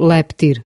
Leptir.